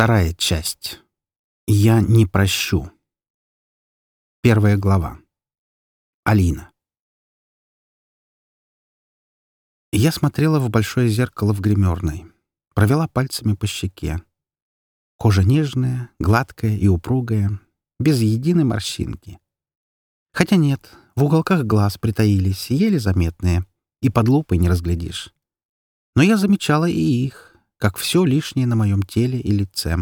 Вторая часть. Я не прощу. Первая глава. Алина. Я смотрела в большое зеркало в гримерной. Провела пальцами по щеке. Кожа нежная, гладкая и упругая, без единой морщинки. Хотя нет, в уголках глаз притаились, еле заметные, и под лупой не разглядишь. Но я замечала и их, как все лишнее на моем теле и лице.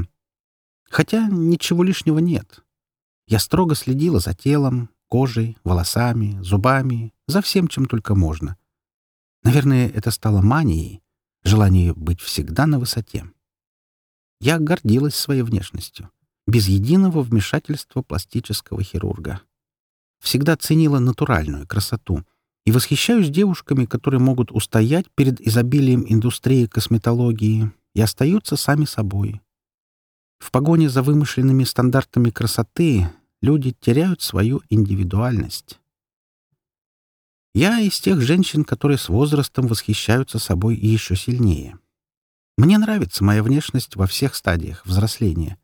Хотя ничего лишнего нет. Я строго следила за телом, кожей, волосами, зубами, за всем, чем только можно. Наверное, это стало манией, желание быть всегда на высоте. Я гордилась своей внешностью, без единого вмешательства пластического хирурга. Всегда ценила натуральную красоту — и восхищаюсь девушками, которые могут устоять перед изобилием индустрии косметологии и остаются сами собой. В погоне за вымышленными стандартами красоты люди теряют свою индивидуальность. Я из тех женщин, которые с возрастом восхищаются собой еще сильнее. Мне нравится моя внешность во всех стадиях взросления.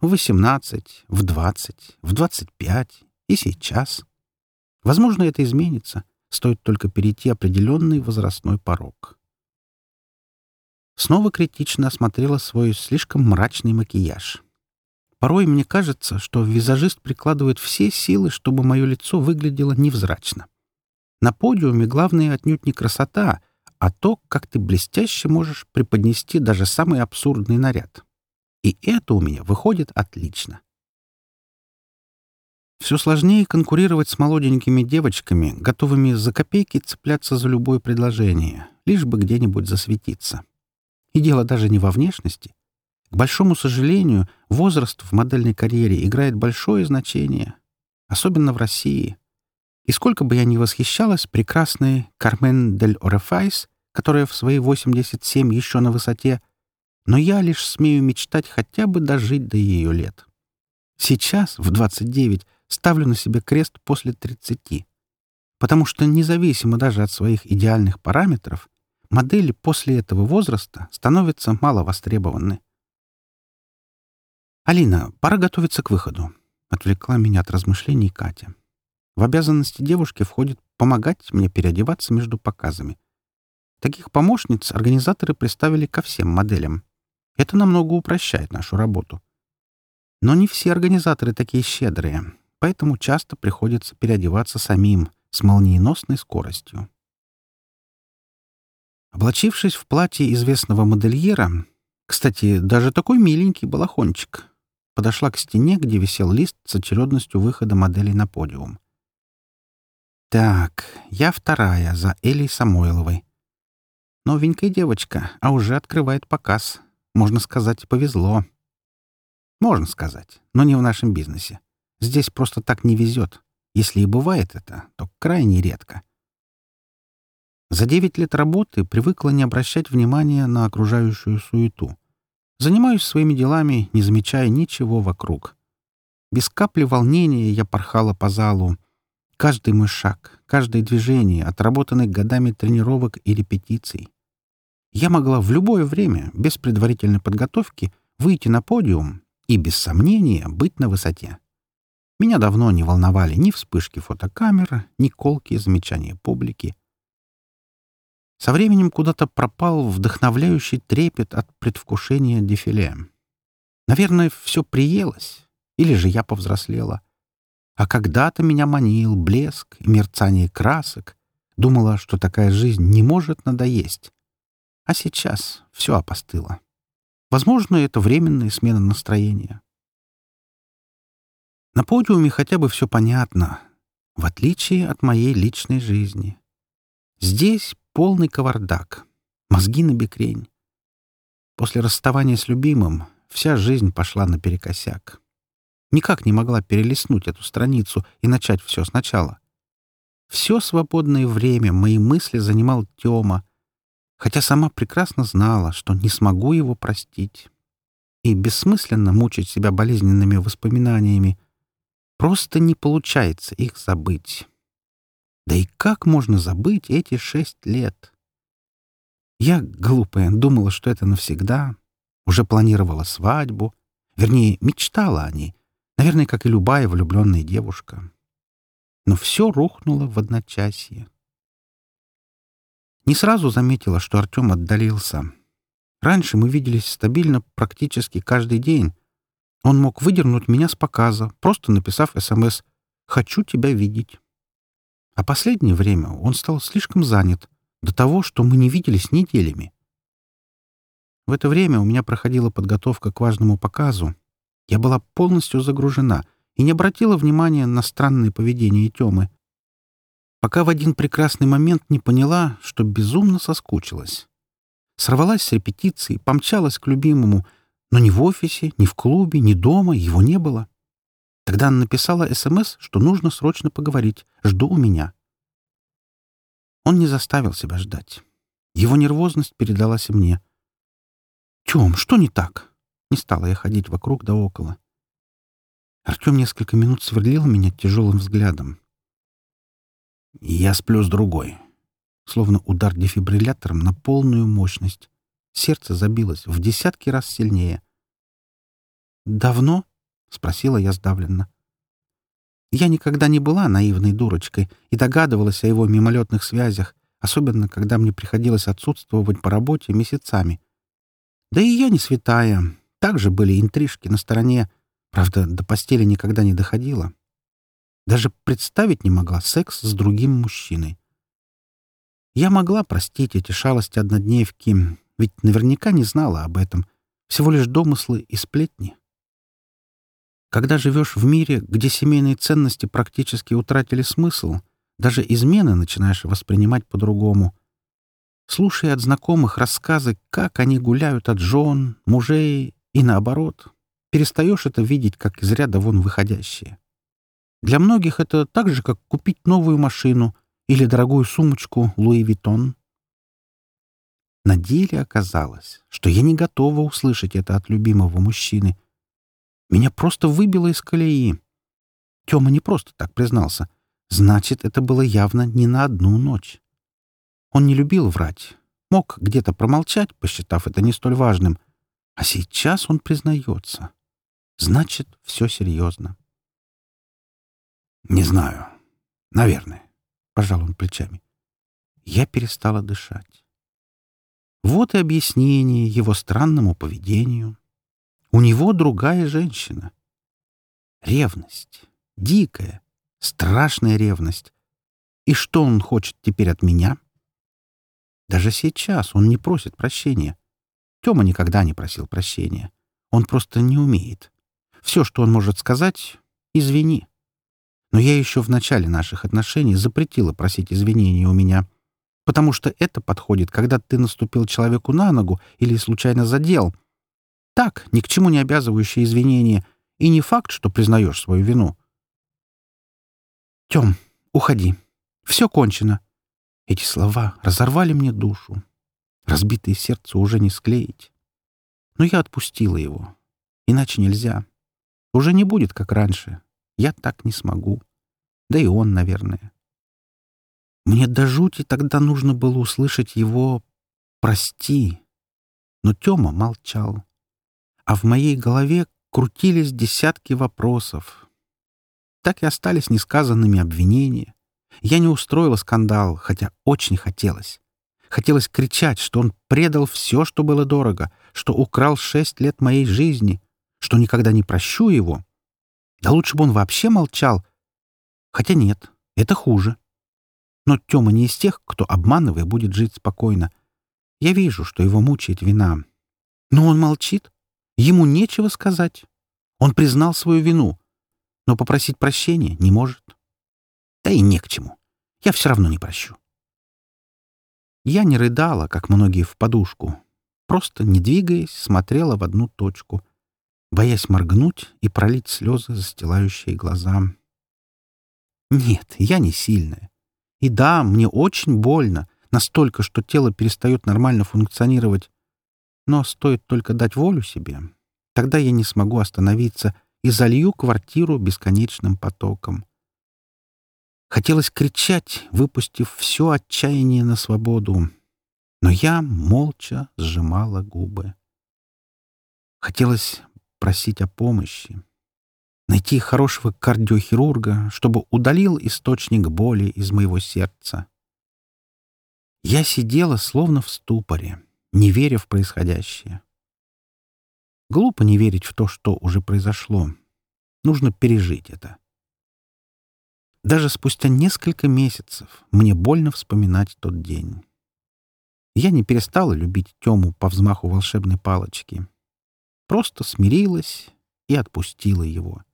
В 18, в 20, в 25 и сейчас. Возможно, это изменится — Стоит только перейти определенный возрастной порог. Снова критично осмотрела свой слишком мрачный макияж. Порой мне кажется, что визажист прикладывает все силы, чтобы мое лицо выглядело невзрачно. На подиуме главное отнюдь не красота, а то, как ты блестяще можешь преподнести даже самый абсурдный наряд. И это у меня выходит отлично. Все сложнее конкурировать с молоденькими девочками, готовыми за копейки цепляться за любое предложение, лишь бы где-нибудь засветиться. И дело даже не во внешности. К большому сожалению, возраст в модельной карьере играет большое значение, особенно в России. И сколько бы я ни восхищалась прекрасной Кармен дель Орефайс, которая в свои 87 еще на высоте, но я лишь смею мечтать хотя бы дожить до ее лет. Сейчас, в 29, ставлю на себе крест после 30. Потому что независимо даже от своих идеальных параметров, модели после этого возраста становятся мало востребованы. «Алина, пора готовиться к выходу», — отвлекла меня от размышлений Катя. В обязанности девушки входит помогать мне переодеваться между показами. Таких помощниц организаторы представили ко всем моделям. Это намного упрощает нашу работу. Но не все организаторы такие щедрые, поэтому часто приходится переодеваться самим с молниеносной скоростью. Облачившись в платье известного модельера, кстати, даже такой миленький балахончик, подошла к стене, где висел лист с очередностью выхода моделей на подиум. Так, я вторая за Элей Самойловой. Новенькая девочка, а уже открывает показ. Можно сказать, повезло. Можно сказать, но не в нашем бизнесе. Здесь просто так не везет. Если и бывает это, то крайне редко. За девять лет работы привыкла не обращать внимания на окружающую суету. Занимаюсь своими делами, не замечая ничего вокруг. Без капли волнения я порхала по залу. Каждый мой шаг, каждое движение, отработаны годами тренировок и репетиций. Я могла в любое время, без предварительной подготовки, выйти на подиум и, без сомнения, быть на высоте. Меня давно не волновали ни вспышки фотокамер, ни колкие замечания публики. Со временем куда-то пропал вдохновляющий трепет от предвкушения дефиле. Наверное, все приелось, или же я повзрослела. А когда-то меня манил блеск и мерцание красок. Думала, что такая жизнь не может надоесть. А сейчас все опостыло. Возможно, это временная смена настроения. На подиуме хотя бы все понятно, в отличие от моей личной жизни. Здесь полный кавардак, мозги на бекрень. После расставания с любимым вся жизнь пошла наперекосяк. Никак не могла перелистнуть эту страницу и начать все сначала. Все свободное время мои мысли занимал Тёма, хотя сама прекрасно знала, что не смогу его простить. И бессмысленно мучить себя болезненными воспоминаниями, Просто не получается их забыть. Да и как можно забыть эти шесть лет? Я, глупая, думала, что это навсегда. Уже планировала свадьбу, Вернее, мечтала о ней. Наверное, как и любая влюбленная девушка. Но все рухнуло в одночасье. Не сразу заметила, что Артем отдалился. Раньше мы виделись стабильно практически каждый день. Он мог выдернуть меня с показа, просто написав СМС «Хочу тебя видеть». А последнее время он стал слишком занят, до того, что мы не виделись неделями. В это время у меня проходила подготовка к важному показу. Я была полностью загружена и не обратила внимания на странное поведение Тёмы пока в один прекрасный момент не поняла, что безумно соскучилась. Сорвалась с репетиции, помчалась к любимому, но ни в офисе, ни в клубе, ни дома его не было. Тогда она написала СМС, что нужно срочно поговорить, жду у меня. Он не заставил себя ждать. Его нервозность передалась и мне. «Тем, что не так?» Не стала я ходить вокруг да около. Артем несколько минут сверлил меня тяжелым взглядом. Я сплю с другой. Словно удар дефибриллятором на полную мощность. Сердце забилось в десятки раз сильнее. «Давно?» — спросила я сдавленно. Я никогда не была наивной дурочкой и догадывалась о его мимолетных связях, особенно когда мне приходилось отсутствовать по работе месяцами. Да и я не святая. Также были интрижки на стороне. Правда, до постели никогда не доходило. Даже представить не могла секс с другим мужчиной. Я могла простить эти шалости однодневки, ведь наверняка не знала об этом. Всего лишь домыслы и сплетни. Когда живешь в мире, где семейные ценности практически утратили смысл, даже измены начинаешь воспринимать по-другому. Слушая от знакомых рассказы, как они гуляют от жен, мужей и наоборот, перестаешь это видеть как из ряда вон выходящее. Для многих это так же, как купить новую машину или дорогую сумочку Луи Виттон. На деле оказалось, что я не готова услышать это от любимого мужчины. Меня просто выбило из колеи. Тёма не просто так признался. Значит, это было явно не на одну ночь. Он не любил врать. Мог где-то промолчать, посчитав это не столь важным. А сейчас он признается. Значит, все серьезно. «Не знаю. Наверное», — пожал он плечами. Я перестала дышать. Вот и объяснение его странному поведению. У него другая женщина. Ревность. Дикая, страшная ревность. И что он хочет теперь от меня? Даже сейчас он не просит прощения. Тёма никогда не просил прощения. Он просто не умеет. Все, что он может сказать — извини. Но я еще в начале наших отношений запретила просить извинения у меня, потому что это подходит, когда ты наступил человеку на ногу или случайно задел. Так, ни к чему не обязывающие извинения, и не факт, что признаешь свою вину. «Тем, уходи. Все кончено». Эти слова разорвали мне душу. Разбитое сердце уже не склеить. Но я отпустила его. Иначе нельзя. Уже не будет, как раньше. Я так не смогу. Да и он, наверное. Мне до жути тогда нужно было услышать его «прости». Но Тёма молчал. А в моей голове крутились десятки вопросов. Так и остались несказанными обвинения. Я не устроила скандал, хотя очень хотелось. Хотелось кричать, что он предал все, что было дорого, что украл шесть лет моей жизни, что никогда не прощу его, да лучше бы он вообще молчал. Хотя нет, это хуже. Но Тёма не из тех, кто, обманывая, будет жить спокойно. Я вижу, что его мучает вина. Но он молчит. Ему нечего сказать. Он признал свою вину, но попросить прощения не может. Да и не к чему. Я все равно не прощу. Я не рыдала, как многие в подушку. Просто, не двигаясь, смотрела в одну точку боясь моргнуть и пролить слезы, застилающие глаза. Нет, я не сильная. И да, мне очень больно, настолько, что тело перестает нормально функционировать. Но стоит только дать волю себе, тогда я не смогу остановиться и залью квартиру бесконечным потоком. Хотелось кричать, выпустив все отчаяние на свободу, но я молча сжимала губы. Хотелось просить о помощи. Найти хорошего кардиохирурга, чтобы удалил источник боли из моего сердца. Я сидела словно в ступоре, не веря в происходящее. Глупо не верить в то, что уже произошло. Нужно пережить это. Даже спустя несколько месяцев мне больно вспоминать тот день. Я не перестала любить Тему по взмаху волшебной палочки. Просто смирилась и отпустила его.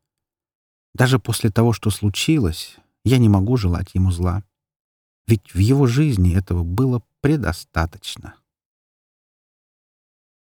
Даже после того, что случилось, я не могу желать ему зла. Ведь в его жизни этого было предостаточно.